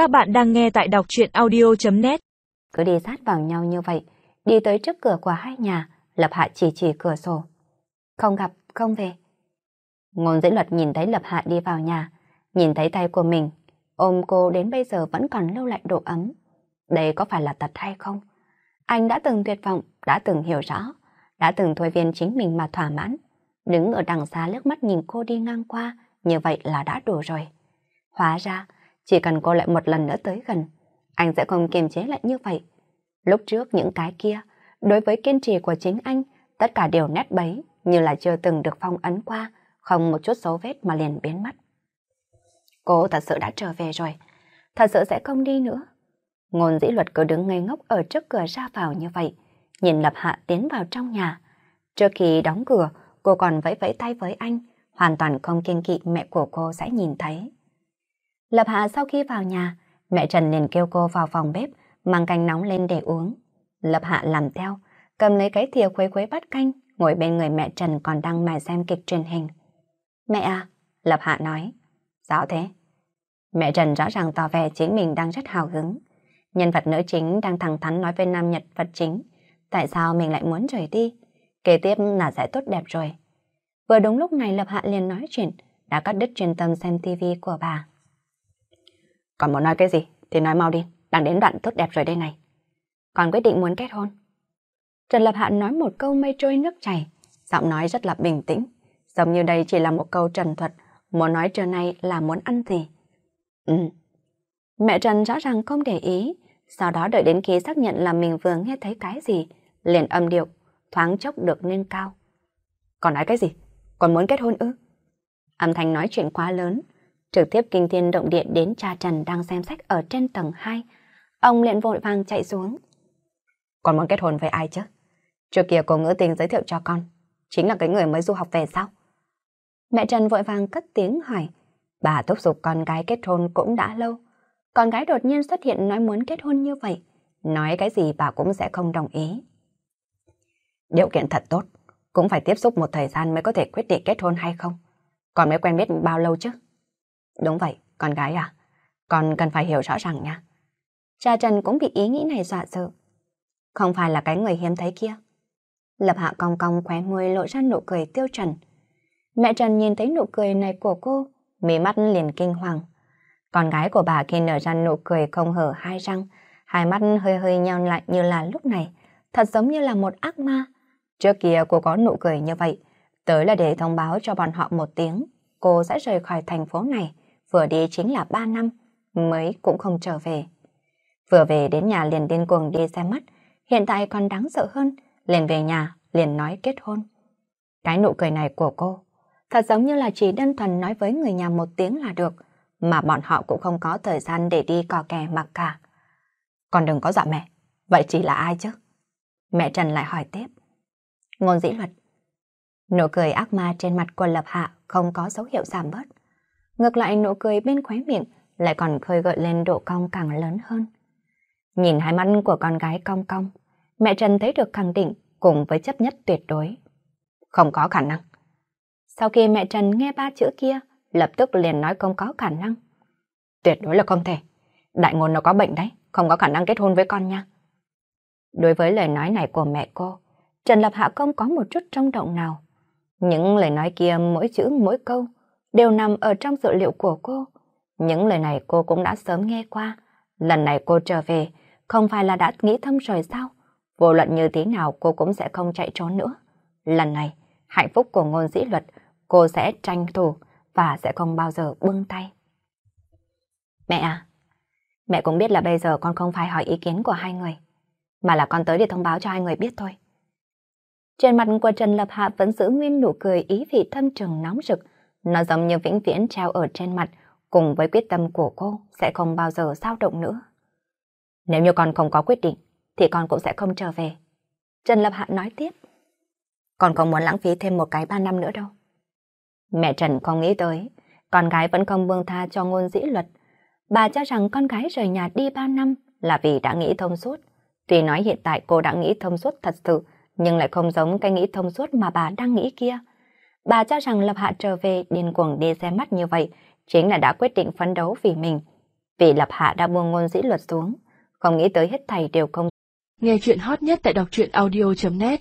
Các bạn đang nghe tại đọc truyện audio.net Cứ đi sát vào nhau như vậy, đi tới trước cửa của hai nhà, Lập Hạ chỉ chỉ cửa sổ. Không gặp, không về. Ngôn dĩ luật nhìn thấy Lập Hạ đi vào nhà, nhìn thấy tay của mình, ôm cô đến bây giờ vẫn còn lưu lại độ ấm. Đây có phải là tật hay không? Anh đã từng tuyệt vọng, đã từng hiểu rõ, đã từng thôi viên chính mình mà thỏa mãn. Đứng ở đằng xa nước mắt nhìn cô đi ngang qua, như vậy là đã đủ rồi. Hóa ra, chỉ cần cô lại một lần nữa tới gần, anh sẽ không kiềm chế lại như vậy. Lúc trước những cái kia, đối với kiên trì của chính anh, tất cả đều nét bấy, như là chưa từng được phong ấn qua, không một chút dấu vết mà liền biến mất. Cô thật sự đã trở về rồi, thật sự sẽ không đi nữa. Ngôn dĩ luật cứ đứng ngây ngốc ở trước cửa ra vào như vậy, nhìn Lập Hạ tiến vào trong nhà. Trước khi đóng cửa, cô còn vẫy vẫy tay với anh, hoàn toàn không kiên kỵ mẹ của cô sẽ nhìn thấy. Lập Hạ sau khi vào nhà, mẹ Trần liền kêu cô vào phòng bếp, mang canh nóng lên để uống. Lập Hạ làm theo, cầm lấy cái thìa khuấy khuấy bát canh, ngồi bên người mẹ Trần còn đang mải xem kịch truyền hình. Mẹ à, Lập Hạ nói. Sao thế? Mẹ Trần rõ ràng tỏ vẻ chính mình đang rất hào hứng. Nhân vật nữ chính đang thẳng thắn nói với nam nhật vật chính. Tại sao mình lại muốn rời đi? Kế tiếp là sẽ tốt đẹp rồi. Vừa đúng lúc này Lập Hạ liền nói chuyện, đã cắt đứt truyền tâm xem tivi của bà. Còn muốn nói cái gì thì nói mau đi, đang đến đoạn tốt đẹp rồi đây này. Còn quyết định muốn kết hôn. Trần Lập Hạn nói một câu mây trôi nước chảy, giọng nói rất là bình tĩnh, giống như đây chỉ là một câu trần thuật, muốn nói trưa nay là muốn ăn gì. Ừ. Mẹ Trần rõ ràng không để ý, sau đó đợi đến khi xác nhận là mình vừa nghe thấy cái gì, liền âm điệu, thoáng chốc được lên cao. Còn nói cái gì? Còn muốn kết hôn ư? Âm thanh nói chuyện quá lớn, trực tiếp kinh thiên động địa đến cha Trần đang xem sách ở trên tầng 2. Ông liền vội vàng chạy xuống. Con muốn kết hôn với ai chứ? Trước kia cô ngữ tình giới thiệu cho con, chính là cái người mới du học về sao? Mẹ Trần vội vàng cất tiếng hỏi. Bà thúc giục con gái kết hôn cũng đã lâu. Con gái đột nhiên xuất hiện nói muốn kết hôn như vậy. Nói cái gì bà cũng sẽ không đồng ý. Điều kiện thật tốt, cũng phải tiếp xúc một thời gian mới có thể quyết định kết hôn hay không. Còn mới quen biết bao lâu chứ? Đúng vậy, con gái à? Con cần phải hiểu rõ ràng nha. Cha Trần cũng bị ý nghĩ này dọa sợ. Không phải là cái người hiếm thấy kia. Lập hạ cong cong khóe môi lộ ra nụ cười tiêu trần. Mẹ Trần nhìn thấy nụ cười này của cô, mí mắt liền kinh hoàng. Con gái của bà khi nở ra nụ cười không hở hai răng, hai mắt hơi hơi nheo lại như là lúc này, thật giống như là một ác ma. Trước kia cô có nụ cười như vậy, tới là để thông báo cho bọn họ một tiếng, cô sẽ rời khỏi thành phố này, vừa đi chính là ba năm, mới cũng không trở về. Vừa về đến nhà liền điên cuồng đi xem mắt, hiện tại còn đáng sợ hơn, liền về nhà, liền nói kết hôn. Cái nụ cười này của cô, thật giống như là chỉ đơn thuần nói với người nhà một tiếng là được, mà bọn họ cũng không có thời gian để đi cò kè mặc cả. Còn đừng có dọa mẹ, vậy chỉ là ai chứ? Mẹ Trần lại hỏi tiếp. Ngôn dĩ luật. Nụ cười ác ma trên mặt của Lập Hạ không có dấu hiệu giảm bớt. Ngược lại nụ cười bên khóe miệng lại còn khơi gợi lên độ cong càng lớn hơn. Nhìn hai mắt của con gái cong cong, mẹ Trần thấy được khẳng định cùng với chấp nhất tuyệt đối. Không có khả năng. Sau khi mẹ Trần nghe ba chữ kia, lập tức liền nói không có khả năng. Tuyệt đối là không thể. Đại ngôn nó có bệnh đấy, không có khả năng kết hôn với con nha. Đối với lời nói này của mẹ cô, Trần Lập Hạ không có một chút trong động nào. Những lời nói kia mỗi chữ mỗi câu đều nằm ở trong dự liệu của cô. Những lời này cô cũng đã sớm nghe qua. Lần này cô trở về, không phải là đã nghĩ thâm rồi sao? Vô luận như thế nào cô cũng sẽ không chạy trốn nữa. Lần này, hạnh phúc của ngôn dĩ luật, cô sẽ tranh thủ và sẽ không bao giờ buông tay. Mẹ à, mẹ cũng biết là bây giờ con không phải hỏi ý kiến của hai người, mà là con tới để thông báo cho hai người biết thôi. Trên mặt của Trần Lập Hạ vẫn giữ nguyên nụ cười ý vị thâm trừng nóng rực, nó giống như vĩnh viễn treo ở trên mặt, cùng với quyết tâm của cô sẽ không bao giờ dao động nữa. Nếu như con không có quyết định, thì con cũng sẽ không trở về. Trần Lập Hạ nói tiếp. Con không muốn lãng phí thêm một cái ba năm nữa đâu. Mẹ Trần không nghĩ tới, con gái vẫn không buông tha cho ngôn dĩ luật. Bà cho rằng con gái rời nhà đi ba năm là vì đã nghĩ thông suốt. Tuy nói hiện tại cô đã nghĩ thông suốt thật sự, nhưng lại không giống cái nghĩ thông suốt mà bà đang nghĩ kia. Bà cho rằng Lập Hạ trở về điên cuồng đi xem mắt như vậy, chính là đã quyết định phấn đấu vì mình. Vì Lập Hạ đã buông ngôn dĩ luật xuống, không nghĩ tới hết thầy đều không. Nghe chuyện hot nhất tại đọc truyện audio.net